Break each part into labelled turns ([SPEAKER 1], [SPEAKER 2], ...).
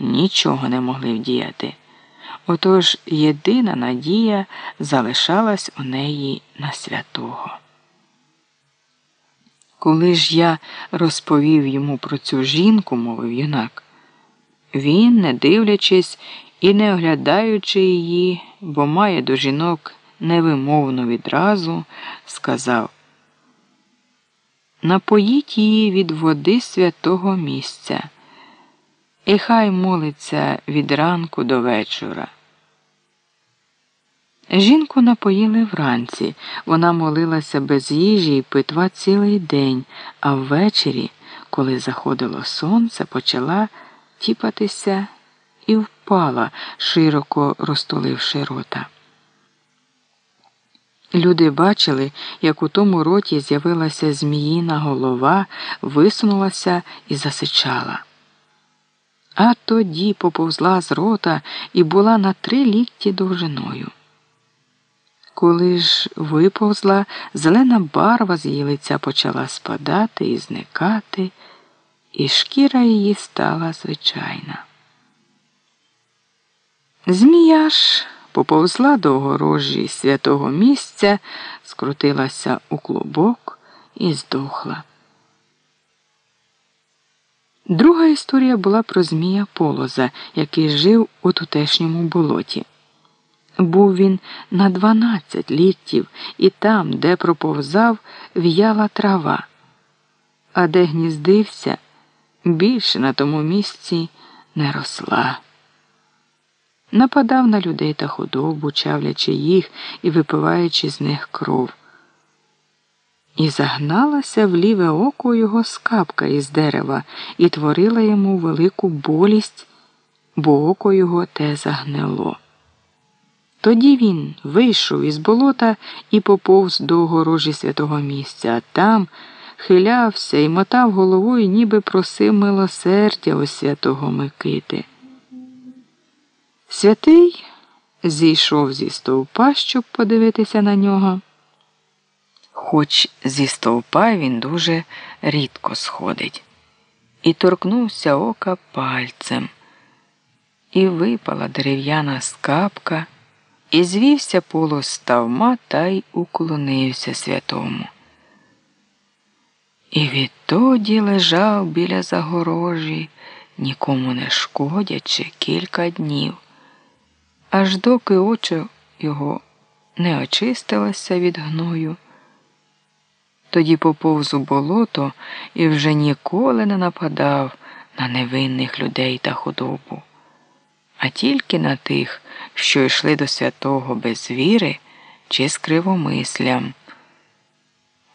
[SPEAKER 1] нічого не могли вдіяти. Отож єдина надія залишалась у неї на святого. Коли ж я розповів йому про цю жінку, мовив юнак, він, не дивлячись і не оглядаючи її, бо має до жінок невимовну відразу, сказав Напоїть її від води святого місця, і хай молиться від ранку до вечора. Жінку напоїли вранці, вона молилася без їжі і питва цілий день, а ввечері, коли заходило сонце, почала тіпатися і впала, широко розтуливши рота. Люди бачили, як у тому роті з'явилася зміїна голова, висунулася і засичала. А тоді поповзла з рота і була на три лікті довжиною. Коли ж виповзла, зелена барва з її лиця почала спадати і зникати, і шкіра її стала звичайна. Змія ж поповзла до огорожі святого місця, скрутилася у клубок і здохла. Друга історія була про Змія Полоза, який жив у тутешньому болоті. Був він на дванадцять літтів, і там, де проповзав, в'яла трава, а де гніздився, більше на тому місці не росла. Нападав на людей та худобу, чавлячи їх і випиваючи з них кров. І загналася в ліве око його скапка із дерева і творила йому велику болість, бо око його те загнило. Тоді він вийшов із болота і поповз до огорожі святого місця, а там хилявся і мотав головою, ніби просив милосердя у святого Микити. Святий зійшов зі стовпа, щоб подивитися на нього. Хоч зі стовпа він дуже рідко сходить, і торкнувся ока пальцем, і випала дерев'яна скапка. І звівся полос ставма та й уклонився святому. І відтоді лежав біля загорожі, нікому не шкодячи кілька днів, аж доки очі його не очистилося від гною. Тоді поповз у болото і вже ніколи не нападав на невинних людей та худобу а тільки на тих, що йшли до святого без віри чи з кривомислям.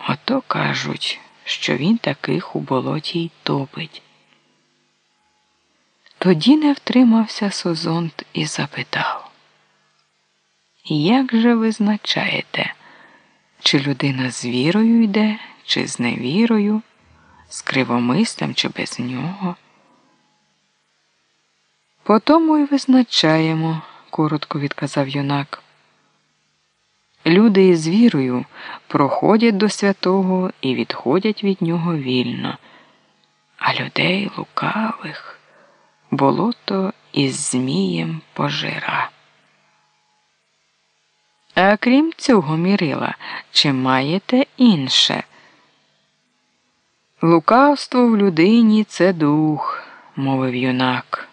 [SPEAKER 1] Ото кажуть, що він таких у болоті й топить. Тоді не втримався Созонт і запитав, як же ви значаєте, чи людина з вірою йде, чи з невірою, з кривомислям, чи без нього? По тому й визначаємо, коротко відказав юнак. Люди із вірою проходять до святого і відходять від нього вільно, а людей лукавих болото із Змієм пожира. А крім цього, мірила, чи маєте інше? Лукавство в людині це дух, мовив юнак.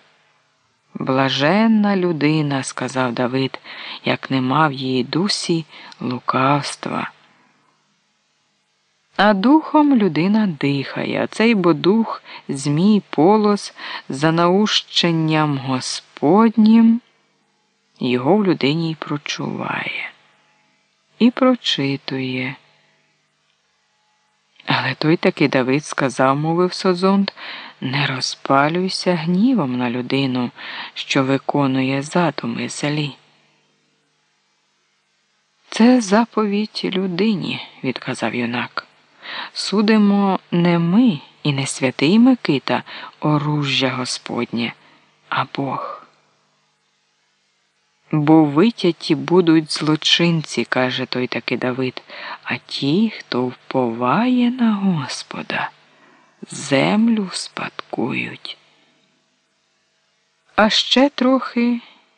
[SPEAKER 1] Блаженна людина, сказав Давид, як нема в її дусі лукавства. А духом людина дихає, а цей бо дух, Змій полос, за наущенням Господнім, його в людині й прочуває і прочитує. Але той таки Давид сказав, мовив Созонт, не розпалюйся гнівом на людину, що виконує задуми злі. Це заповідь людині, відказав юнак. Судимо не ми і не святий Микита, оружжя Господнє, а Бог. Бо витяті будуть злочинці, каже той таки Давид, а ті, хто вповає на Господа, землю спадкують. А ще трохи